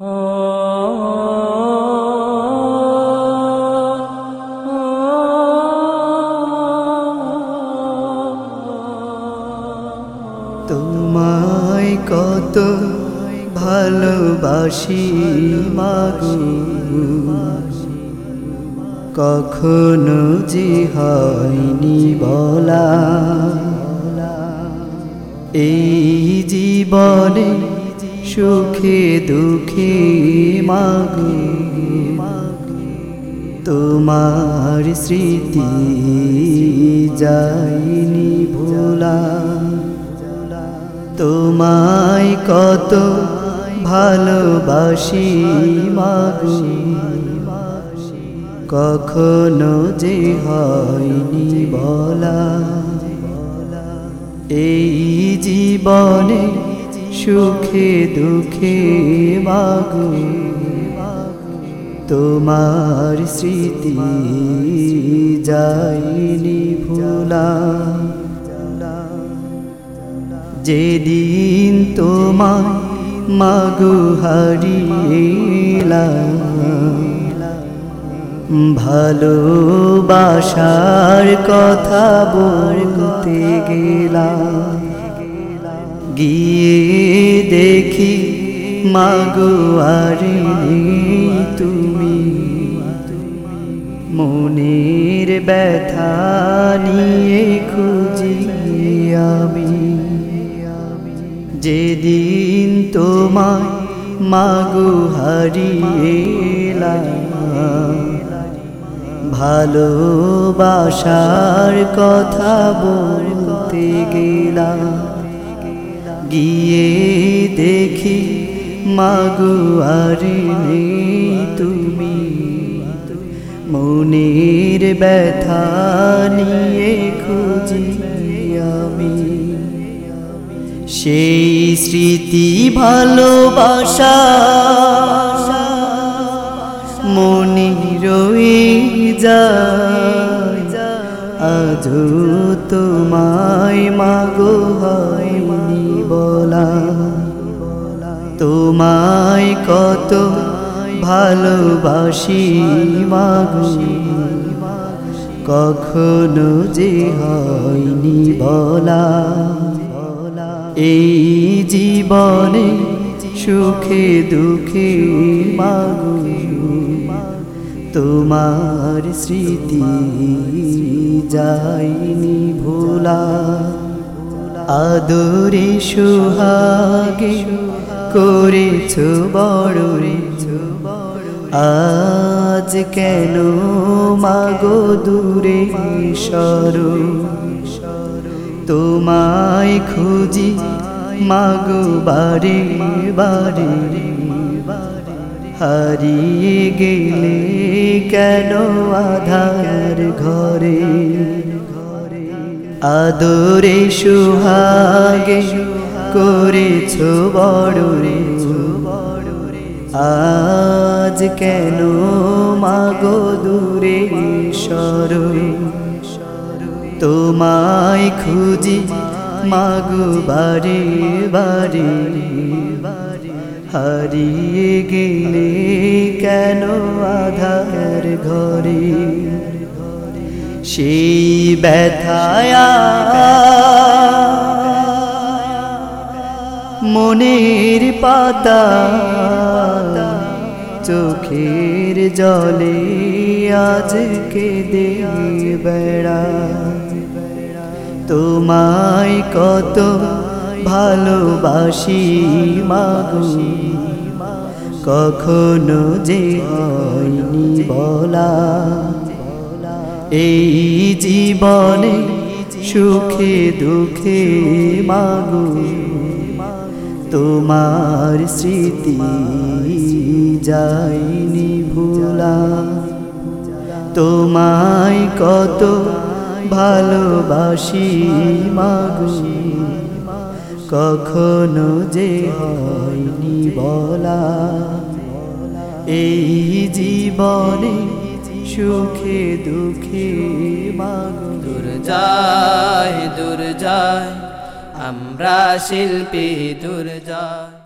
তোমায় কত ভালোবাসি মাগো। কখনো যে হয়নি বলা। এই জীবনে সুখে দুঃখে মাগো, তোমার স্মৃতি যায়নি ভোলা। তোমায় কত ভালোবাসি মাগো, কখনো যে হয়নি বলা। এই জীবনে সুখে দুঃখে মাগো তোমার স্মৃতি যায়নি ভোলা। যেদিন তোমার মাগো হারিয়েলাম ভালোবাসার কথা বলতে গেলাম। গিয়ে দেখি, মাগো তুমি। মনের ব্যথা নিয়ে খুঁজি আমি। যেদিন তোমায় মাগো হারিয়েলাম ভালোবাসার কথা বলতে গেলাম। গিয়ে দেখি, মাগো, আর নেই তুমি। মনের ব্যথা নিয়ে খুঁজি আমি। সেই স্মৃতি ভালোবাসা মনে রয়ে যায়। আজও তোমায় মাগো হয়নি বলা, তোমায় কত ভালোবাসি মাগো কখনো যে হয়নি বলা, এই জীবনে সুখে দুঃখে মাগো তোমার স্মৃতি যায়নি ভোলা। আদরে সুহাগে করেছ বড় রে। আজ কেন মাগো দূরে সরো? তোমায় খুঁজি মাগো বারে বারে। হারিয়ে গেলে কেন আধার ঘরে? আদরে সুহাগে করেছ বড় রে। আজ কেন মাগো দূরে সরো? তোমায় খুঁজি মাগো বারে বারে। হারিয়ে গেলে কেন আধার ঘরে? সেই ব্যথায়া মনের পাতা চোখের জলে আজকে দে বেড়া। তোমায় কত ভালোবাসি মাগো কখনো যে হয়নি বলা। এই জীবনে সুখে দুঃখে মাগো। তোমার স্মৃতি যায়নি ভোলা। তোমায় কত ভালোবাসি মাগো। কখনো যে হয়নি বলা। এই জীবনে সুখে দুঃখে মাগো। দূর যায় দূর যায় আমরা শিল্পী দূর যায়।